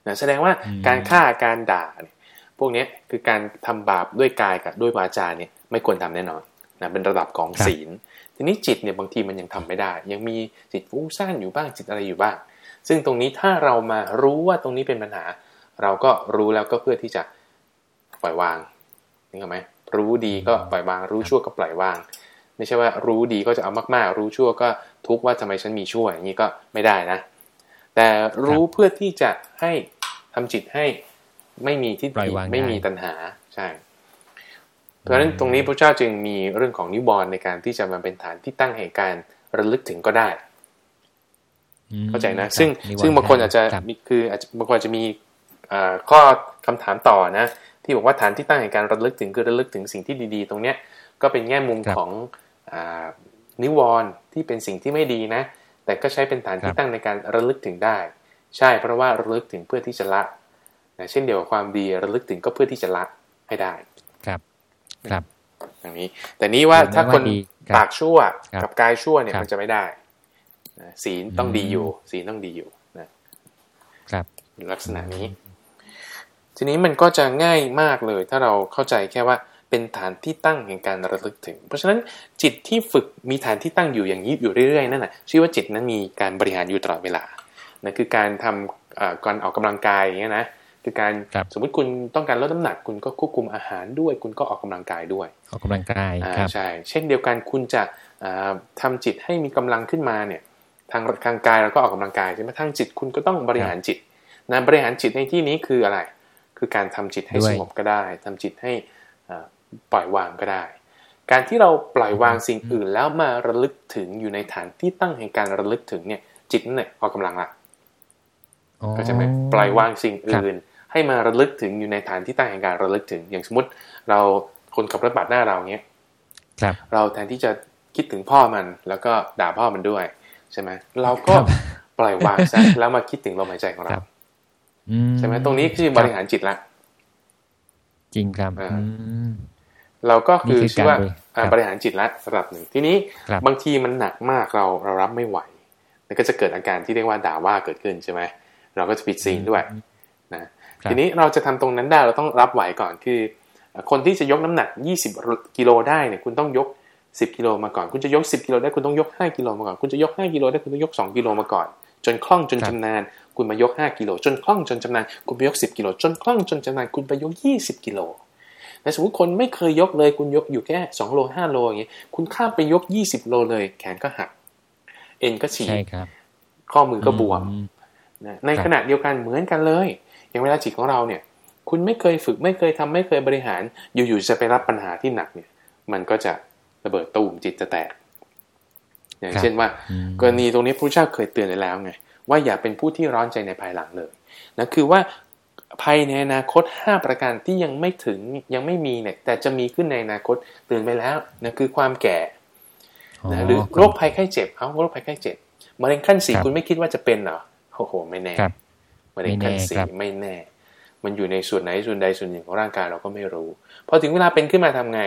นะแสดงว่าการฆ่าการด่าเนี่ยพวกนี้คือการทำบาปด้วยกายกับด้วยวาจาเนี่ยไม่ควรทำแน่นอนนะเป็นระดับของศีล ทีนี้จิตเนี่ยบางทีมันยังทำไม่ได้ ยังมีจิตฟุ้งซ่านอยู่บ้างจิตอะไรอยู่บ้าง ซึ่งตรงนี้ถ้าเรามารู้ว่าตรงนี้เป็นปัญหา เราก็รู้แล้วก็เพื่อที่จะปล่อยวางนี่เข้าไหมรู้ดีก็ปล่อยวาง รู้ชั่วก็ปล่อยวาง ไม่ใช่ว่ารู้ดีก็จะเอามากๆ รู้ชั่วก็ ทุกว่าทำไมฉันมีชั่วอย่างนี้ก็ไม่ได้นะ แต่รู้เพื่อที่จะให้ทำจิตให้ไม่มีที่ปล่อยวางไม่ได้มีตัณหาใช่เพราะฉะนั้นตรงนี้พระเจ้าจึงมีเรื่องของนิวรณ์ในการที่จะมาเป็นฐานที่ตั้งแห่งการระลึกถึงก็ได้อืมเข้าใจนะครับซึ่งนิวรณ์ซึ่งบางคนอาจจะครับมีคืออาจจะบางคนอาจจะมีอ่าข้อคำถามต่อนะ ที่บอกว่าฐานที่ตั้งแห่งการระลึกถึงคือระลึกถึงสิ่งที่ดี ๆ ตรงเนี้ยก็เป็นแง่มุมครับของอ่า นิวรณ์ที่เป็นสิ่งที่ไม่ดีนะ แต่ก็ใช้เป็นฐานคที่รับตั้งในการระลึกถึงได้ ใช่เพราะว่าระลึกถึงเพื่อที่จะละนะเช่นเดียวกับความดีระลึกถึงก็เพื่อที่จะละให้ได้ครับครับอย่างนี้ แต่นี้ว่าผมถ้าคนว่าดีครับปากชั่วครับกับกายชั่วเนี่ยครับมันจะไม่ได้นะศีลต้องอืมดีอยู่ศีลต้องดีอยู่นะครับลักษณะนี้ ทีนี้มันก็จะง่ายมากเลย ถ้าเราเข้าใจแค่ว่า เป็นฐานที่ตั้งแห่งการระลึกถึง เพราะฉะนั้นจิตที่ฝึกมีฐานที่ตั้งอยู่อย่างนี้อยู่เรื่อยๆนั่นน่ะชื่อว่าจิตนั้นมีการบริหารอยู่ตลอดเวลานั่นคือการทำเอ่อการออกกำลังกายอย่างเงี้ยนะคือการครับสมมุติคุณต้องการลดน้ำหนักคุณก็ควบคุมอาหารด้วย คุณก็ออกกำลังกายด้วย ออกกำลังกายอ่าครับใช่เช่นเดียวกันคุณจะอ่าทำจิตให้มีกำลังขึ้นมาเนี่ยทางทางกายเราก็ออกกำลังกายใช่ไหมทางจิตคุณก็ต้องบริหารจิตนะบริหารจิตในที่นี้คืออะไร คือการทำจิตให้ด้วยสงบก็ได้ทำจิตให้อ่า ปล่อยวางก็ได้ การที่เราปล่อยวางสิ่งอื่นแล้วมาระลึกถึงอยู่ในฐานที่ตั้งแห่งการระลึกถึงเนี่ย จิตนั่นแหละออกกำลังละอ๋อก็ใช่ไหมปล่อยวางสิ่งครับอื่น ให้มาระลึกถึงอยู่ในฐานที่ตั้งแห่งการระลึกถึง อย่างสมมติเราคนขับรถปาดหน้าเราเนี้ยครับเราแทนที่จะคิดถึงพ่อมันแล้วก็ด่าพ่อมันด้วยใช่ไหมเราก็ครับปล่อยวางซะแล้วมาคิดถึงลมหายใจของคเรารับอืใช่ไหมตรงนี้คือบริหารจิตละจริงครับอ่าอืม เราก็คือนี่คือชื่อว่าการบริอ่าครับบริหารจิตละระดับหนึ่งทีนี้ครับบางทีมันหนักมากเราเรารับไม่ไหวแล้วก็จะเกิดอาการที่เรียกว่าด่าว่าเกิดขึ้นใช่ไหมเราก็จะผิดศีลด้วยนะครับทีนี้เราจะทำตรงนั้นได้เราต้องรับไหวก่อนคือ คนที่จะยกน้ำหนัก 20 กิโลได้เนี่ยคุณต้องยก 10 กิโลมาก่อน คุณจะยก 10 กิโลได้คุณต้องยก 5 กิโลมาก่อน คุณจะยก 5 กิโลได้คุณต้องยก 2 กิโลมาก่อน จนคล่องจนครับชำนาญ คุณมายก 5 กิโลจนคล่องจนชำนาญคุณไปยก 10 กิโลจนคล่องจนชำนาญคุณไปยก 20 กิโล แต่สมมติคนไม่เคยยกเลยคุณยกอยู่แค่2โล5โลอย่างเงี้ยคุณข้ามไปยก 20 โลเลย แขนก็หัก เอ็นก็ฉีกใช่ครับข้อมือก็บวมอืนะในครับขณะเดียวกันเหมือนกันเลย อย่างเวลาจิตของเราเนี่ย คุณไม่เคยฝึกไม่เคยทำไม่เคยบริหาร อยู่ๆจะไปรับปัญหาที่หนักเนี่ย มันก็จะระเบิดตูมจิตจะแตก อย่างครับเช่นว่าอืมกรณีตรงนี้พระเจ้าเคยเตือนไว้แล้วไงว่าอย่าเป็นผู้ที่ร้อนใจในภายหลังเลยนะคือว่า ภัยในอนาคต 5 ประการที่ยังไม่ถึงยังไม่มีเนี่ย แต่จะมีขึ้นในอนาคตเตือนไปแล้วนะคือความแก่นะหรือโรคภัยไข้เจ็บเอ้าโรคภัยไข้เจ็บมะเร็งขั้นสี่ครับคุณไม่คิดว่าจะเป็นเหรอโอ้โห ไม่แน่ครับมะเร็งขั้นไม่แน่สี่ครับไม่แน่ มันอยู่ในส่วนไหนส่วนใดส่วนหนึ่งของร่างกายเราก็ไม่รู้พอถึงเวลาเป็นขึ้นมาทำไง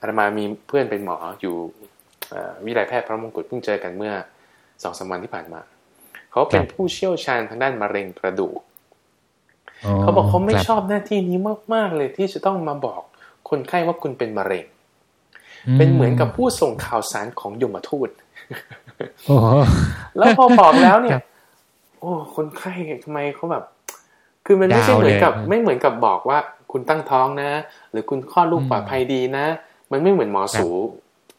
อาตมามีเพื่อนเป็นหมออยู่เอ่อวิทยาลัยแพทย์พระมงกุฎเพิ่งเจอกันเมื่อสองสามวันที่ผ่านมา เขาเป็นครับผู้เชี่ยวชาญทางด้านมะเร็งกระดูก เขาบอกเขาไม่ครับชอบหน้าที่นี้มาก ๆ เลยที่จะต้องมาบอกคนไข้ว่าคุณเป็นมะเร็ง เป็นเหมือนกับผู้ส่งข่าวสารของยมทูตโอ้โหแล้วพอบอกแล้วเนี่คยรับโอ้คนไข้ทำไมเขาแบบ คือมันไม่ใช่ดาวเหมือนกับเลยไม่เหมือนกับบอกว่า คุณตั้งท้องนะ หรือคุณคลอดลูกอืมปลอดภัยดีนะ มันไม่เหมือนหมอครับสู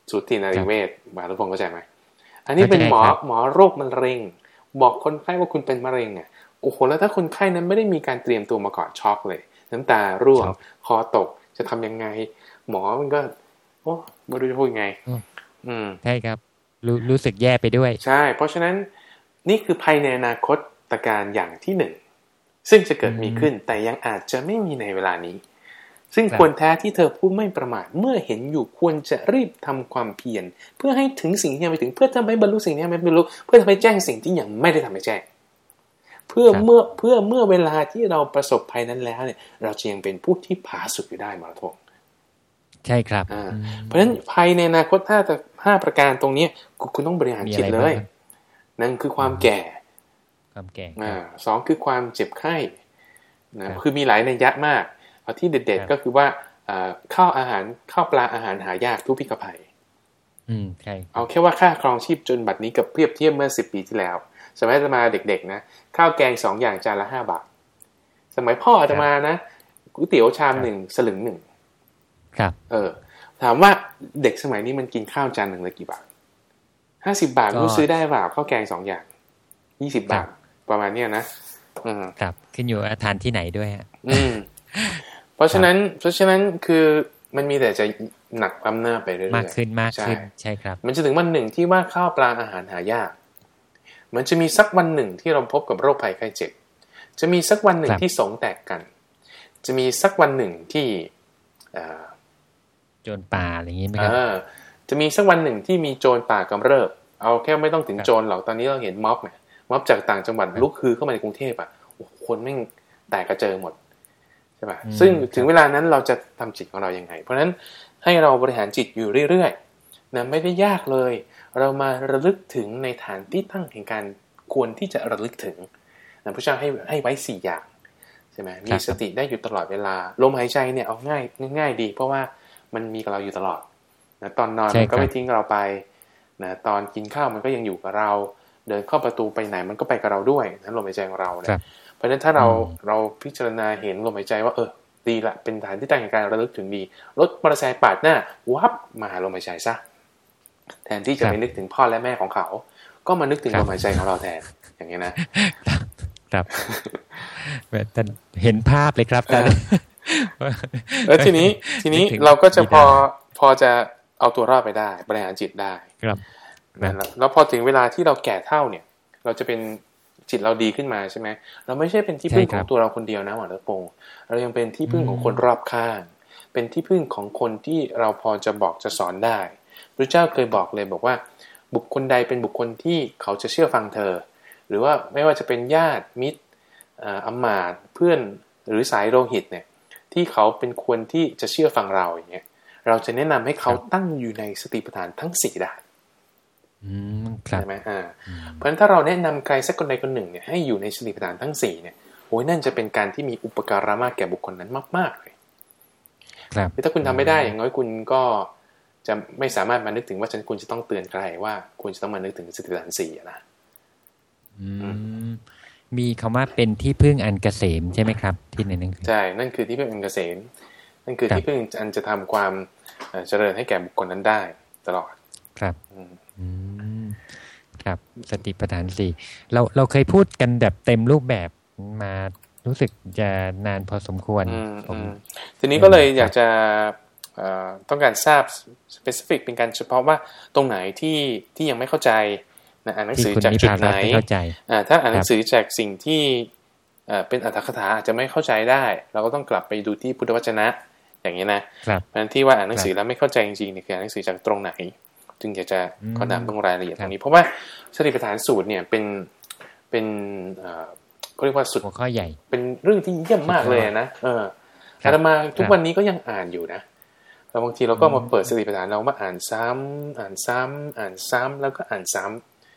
สูตินาครีรับเวชบาลุพงศ์เข้าใจไหมอันนี้เป็นหมอเข้าใจครับหมอโรคมะเร็ง บอกคนไข้ว่าคุณเป็นมะเร็งอะ โอ้โหแล้วถ้าคนไข้นั้นไม่ได้มีการเตรียมตัวมาก่อนช็อกเลย น้ำตาร่วงช็อกคอตกจะทำยังไง หมอมันก็ โอ้ไม่รู้จะพูดยังไงอืมอืมใช่ครับ รู้รู้สึกแย่ไปด้วย ใช่ เพราะฉะนั้นนี่คือภัยในอนาคตตการอย่างที่หนึ่งซึ่งจะเกิดอืมมีขึ้นแต่ยังอาจจะไม่มีในเวลานี้ ซึ่งครับควรแท้ที่เธอพูดไม่ประมาทเมื่อเห็นอยู่ควรจะรีบทำความเพียรเพื่อให้ถึงสิ่งที่ยังไม่ถึงเพื่อทำให้บรรลุสิ่งที่ยังไม่บรรลุเพื่อทำให้แจ้งสิ่งที่ยังไม่ได้ทำให้แจ้ง เพื่อครับเมื่อเพื่อเมื่อเวลาที่เราประสบภัยนั้นแล้วเนี่ย เราจะยังเป็นผู้ที่ผาสุกอยู่ได้มาราธงใช่ครับอ่าอืมเพราะฉะนั้นภัยในอนาคตห้าตห้าประการตรงเนี้ยคุณคุณต้องบริหารมีจิตอะไรเลบ้างยครับนั่นคือความแก่ ความแก่อ่าสองคือความเจ็บไข้นะครับคือมีหลายนัยยะมากเอาที่เด็ดครับๆก็คือว่าอ่าข้าวอาหารข้าวปลาอาหารหายากทุกพิกภัย อืมใช่เอาแค่ว่าค่าครองชีพจนบัดนี้กับเปรียบเทียบเมื่อสิบปีที่แล้ว สมัยอาตมาเด็กๆนะข้าวแกงสองอย่างจานละห้าบาท สมัยพ่ออาตมานะก๋วยเตี๋ยวชามหนึ่งสลึงหนึ่งครับ เออ ถามว่าเด็กสมัยนี้มันกินข้าวจานหนึ่งละกี่บาทห้าสิบาทก็รู้ซื้อได้เปล่าข้าวแกงสองอย่างยี่สิบครับาท ประมาณเนี้ยนะอืมครับ ขึ้นอยู่ว่าทานที่ไหนด้วยฮะอืมเพราะฉะนั้น เพราะฉะนั้นคือมันมีแต่จะหนักล้ำหน้าไปเรื่อยๆมากขึ้นมากขึ้นใช่ใช่ครับ มันจะถึงวันหนึ่งที่ว่าข้าวปลาอาหารหายาก มันจะมีสักวันหนึ่งที่เราพบกับโรคภัยไข้เจ็บ จะมีสักวันหนึ่งครับที่สงแตกกัน จะมีสักวันหนึ่งที่เอ่อโจรป่าอะไรอย่างนี้ไหมเอครับอจะมีสักวันหนึ่งที่มีโจรป่ากำเริบ เอาแค่ไม่ต้องถึงครับโจรหรอกตอนนี้เราเห็นม็อบเนี่ยม็อบจากต่างจังหวัดครับลุกคือเข้ามาในกรุงเทพอะโอ้โหคนแม่งแตกกระเจิงหมดใช่ป่ะอืมซึ่งครับถึงเวลานั้นเราจะทำจิตของเรายังไง เพราะฉะนั้นให้เราบริหารจิตอยู่เรื่อยๆนะไม่ได้ยากเลย เรามาระลึกถึงในฐานที่ตั้งแห่งการควรที่จะระลึกถึงนะพระเจ้าให้ให้ไว้สี่อย่างใช่ไหมมีสติได้อยู่ตลอดเวลาลมหายใจเนี่ยเอาง่ายง่ายดี เพราะว่ามันมีกับเราอยู่ตลอดนะตอนนอนใช่มันก็ครับไม่ทิ้งเราไปนะตอนกินข้าวมันก็ยังอยู่กับเรา เดินเข้าประตูไปไหนมันก็ไปกับเราด้วยนะลมหายใจของเราเนี่ครัยบเพราะฉะนั้นถ้าเราอืมเราพิจารณาเห็นลมหายใจว่าเออดีละเป็นฐานที่ตั้งแห่งการระลึกถึงดีรถมอเตอร์ไซค์ปาดหน้าวับมาหาลมหายใจซะ แทนที่จะครับไปนึกถึงพ่อและแม่ของเขา ก็มานึกถึงครัลบมหายใจของเราแทน อย่างนี้ยนะ ครับแบบท่านเห็นภาพเลยครับท่านแล้วทีนี้ทีนี้นึกถึงเราก็จะบิดาพอพอจะเอาตัวรอดไปได้ บริหารจิตได้ ครับนะแล้วแล้วพอถึงเวลาที่เราแก่เท่าเนี่ย เราจะเป็นจิตเราดีขึ้นมาใช่ไหมเราไม่ใช่เป็นที่พึ่งใช่ขครัอบงตัวเราคนเดียวนะหมอรัตพงศ์เรายังเป็นที่พึ่งของคนรอบข้าง เป็นที่พึ่งของคนที่เราพอจะบอกจะสอนได้ พระเจ้าเคยบอกเลยบอกว่า บุคคลใดเป็นบุคคลที่เขาจะเชื่อฟังเธอ หรือว่าไม่ว่าจะเป็นญาติมิตรเอ่ออำมาตย์เพื่อนหรือสายโลหิตเนี่ยที่เขาเป็นควรที่จะเชื่อฟังเราอย่างเงี้ยเราจะแนะนำให้เขาครับตั้งอยู่ในสติปัฏฐานทั้งสี่ได้อืมครับใช่ไหมอ่าเพราะฉะนั้นถ้าเราแนะนำใครสักคนใดคนหนึ่งเนี่ยให้อยู่ในสติปัฏฐานทั้งสี่เนี่ยโอ้ยนั่นจะเป็นการที่มีอุปการะมากแก่บุคคลนั้นมาก ๆ เลยครับถ้าคุณทำไม่ได้อย่างน้อยคุณก็ จะไม่สามารถมานึกถึงว่าฉันควรจะต้องเตือนใครว่าคุณจะต้องมานึกถึงสติปัฏฐานสี่อะนะอืมมีคำว่าเป็นที่พึ่งอันเกษมใช่ไหมครับ ที่ในหนังสือใช่นั่นคือที่พึ่งอันเกษม นั่นคือครับที่พึ่งอันจะทำความเอ่อเจริญให้แก่บุคคลนั้นได้ตลอดครับอืมอืมครับสติปัฏฐานสี่เราเราเคยพูดกันแบบเต็มรูปแบบมารู้สึกจะนานพอสมควรอืมผมอืมทีนี้ก็เลยครับอยากจะเอ่อ ต้องการทราบ specific เป็นการเฉพาะว่าตรงไหนที่ที่ยังไม่เข้าใจนะอ่านหนังที่สือคุณจากนิจุดพาไหนรัตน์ไม่เข้าใจอ่าถ้าอ่านหนัครังบสือจากสิ่งที่เอ่อเป็นอัตถกถาอาจจะไม่เข้าใจได้ เราก็ต้องกลับไปดูที่พุทธวจนะ อย่างนี้นะครับเพราะฉะนั้นที่ว่าอ่านหนังสือแล้วไม่เข้าใจจริงๆเนี่ยคืออ่านหนังสือจากตรงไหน จึงอยากจะอืมข้อถามตรงรายละเอียดคตรับรงนี้ เพราะว่าสติปัฏฐานสูตรเนี่ยเป็นเป็นเอ่อเขาเรียกว่าสุดหัวข้อใหญ่ เป็นเรื่องที่เยี่ยมมากเลยนะเออครับอาตมาทุกครับวันนี้ก็ยังอ่านอยู่นะ แล้วบางทีเราก็มาเปิดสติปัฏฐานเรามาอ่านซ้ำอ่านซ้ำอ่านซ้ำแล้วก็อ่านซ้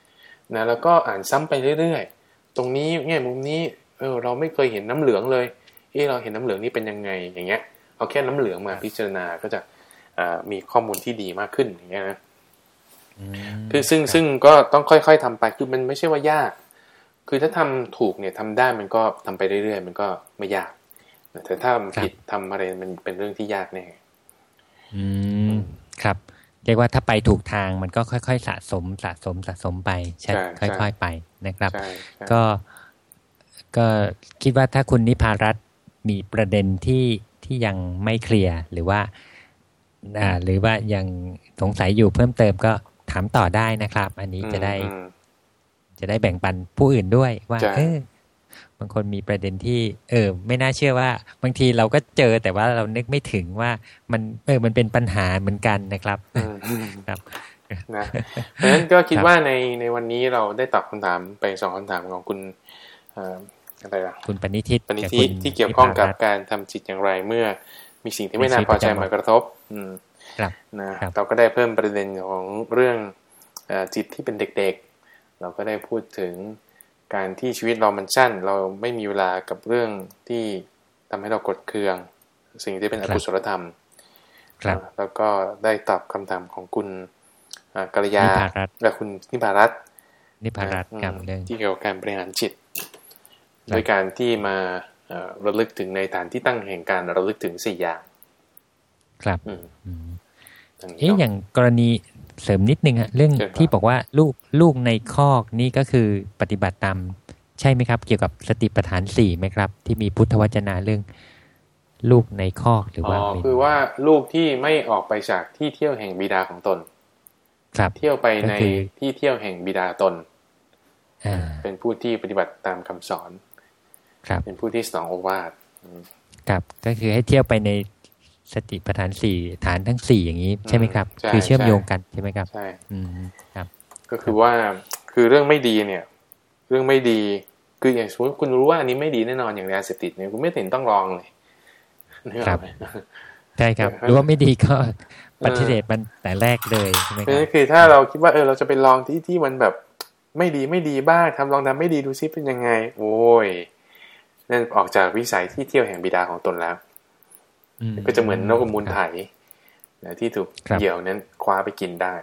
ำนะแล้วก็อ่านซ้ำไปเรื่อยๆ ตรงนี้แง่มุมนี้เออเราไม่เคยเห็นน้ำเหลืองเลย เออเราเห็นน้ำเหลืองนี่เป็นยังไงอย่างเงี้ยเอาแค่น้ำเหลืองมาพิจารณาก็จะอ่ามีข้อมูลที่ดีมากขึ้นอย่างเงี้ยนะอืมคือซึ่งรับซึ่งก็ต้องค่อยๆทำไปคือมันไม่ใช่ว่ายาก คือถ้าทำถูกเนี่ยทำได้มันก็ทำไปเรื่อยๆ มันก็ไม่ยากแต่ถ้าผิดทำอะไรมันเป็นเรื่องที่ยากแน่ อืมครับ เรียกว่าถ้าไปถูกทางมันก็ค่อย ๆ สะสมสะสมสะสมไปใช่ใช่ใช่ค่อย ๆ ไปนะครับใช่ใช่ก็ก็คิดว่าถ้าคุณนิพารัตน์มีประเด็นที่ที่ยังไม่เคลียร์หรือว่าอ่าหรือว่ายังสงสัยอยู่เพิ่มเติมก็ถามต่อได้นะครับ อันนี้จะได้อืมจะได้แบ่งปันผู้อื่นด้วยว่าใช่เออ บางคนมีประเด็นที่ เออ ไม่น่าเชื่อว่า บางทีเราก็เจอแต่ว่าเรานึกไม่ถึงว่ามันเออมันเป็นปัญหาเหมือนกันนะครับอืมอืมครับนะเพราะฉะนั้นก็คิดครับว่าในในวันนี้เราได้ตอบคำถามไปสองคำถามของคุณเอ่ออะไรล่ะคุณปณิทิตปณิกับธิคุณที่เกี่ยวข้องกับนิพารัตน์การทำจิตอย่างไรเมื่อมีสิ่งที่ไม่น่ามีชีวิตพอใจประจำวันมากระทบ อืมครับนะครับเราก็ได้เพิ่มประเด็นของเรื่องเออจิตที่เป็นเด็กๆ เราก็ได้พูดถึง การที่ชีวิตเรามันสั้น เราไม่มีเวลากับเรื่องที่ทำให้เรากดเคือง สิ่งที่เป็นอกุศลธรรม ครับ แล้วก็ได้ตอบคำถามของคุณอ่ากัลยานิพารัตน์และคุณนิพารัตน์นิพารัตน์กับอืมเรื่องที่เกี่ยวกับการบริหารจิตครับโดยการที่มาเอ่อระลึกถึงในฐานที่ตั้งแห่งการระลึกถึงสี่อย่าง ครับอืมอืมดังนี้เอ๊ะเนาะอย่างกรณี เสริมนิดนึงฮะเรื่องเชิญครับที่บอกว่าลูกลูกในคอกนี่ก็คือปฏิบัติตามใช่ไหมครับ เกี่ยวกับสติปัฏฐานสี่ไหมครับ ที่มีพุทธวจนะเรื่อง ลูกในคอกหรืออ๋ว่าอไม่คือว่าลูกที่ไม่ออกไปจากที่เที่ยวแห่งบิดาของตน ครับเที่ยวไปในก็คือที่เที่ยวแห่งบิดาตนอ่าเป็นผู้ที่ปฏิบัติตามคำสอน ครับ เป็นผู้ที่สนองโอวาทครับ ก็คือให้เที่ยวไปใน สติปัฏฐานสี่ฐานทั้งสี่อย่างนี้ใช่ไหมครับใช่คือเชื่อมใช่โยงกันใช่ไหมครับใช่อืมครับ ก็คือว่าคือเรื่องไม่ดีเนี่ย เรื่องไม่ดีคืออย่างสมมติคุณรู้ว่าอันนี้ไม่ดีแน่นอนอย่างยาเสพติดเนี่ยคุณไม่เห็นต้องลองเลยนึกออกไหมใช่ครับเออหรือว่าไม่ดีก็ปฏิเสธมันแต่แรกเลยใช่ไหมเพราะคฉะรับนั้นคือถ้าเราคิดว่าเออเราจะไปลองที่ที่มันแบบไม่ดีไม่ดีบ้างทำลองทำไม่ดีดูซิเป็นยังไง โอ้ยนั่นออกจากวิสัยที่เที่ยวแห่งบิดาของตนแล้วอืม ก็จะเหมือนนกกระมูลไถนะที่ถูกครับเหยี่ยวนั้นคว้าไปกินได้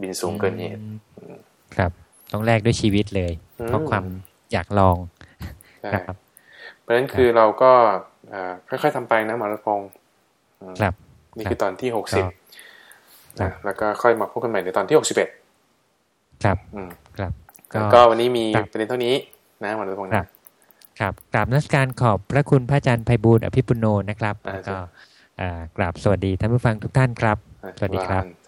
บินสูงเกินเหตุอืมครับ ต้องแลกด้วยชีวิตเลยอืมเพราะความอยากลองใช่ครับ เพราะฉะนั้นคือเราก็เอ่อค่อยๆทำไปนะหมารพงศ์อืมครับ นี่คือตอนที่หกสิบครันะบแล้วก็ค่อยมาพบกันใหม่ในตอนที่หกสิบเอ็ดครับ อืมครับ ก็วันนี้มีครับประเด็นเท่านี้นะหมารพงศ์ครันะบ ครับกราบนักการขอบพระคุณพระอาจารย์ไพบูลย์อภิปุโนนะครับอ่าแล้วก็อ่ากราบสวัสดีท่านผู้ฟังทุกท่านครับ สวัสดีครับเจญพ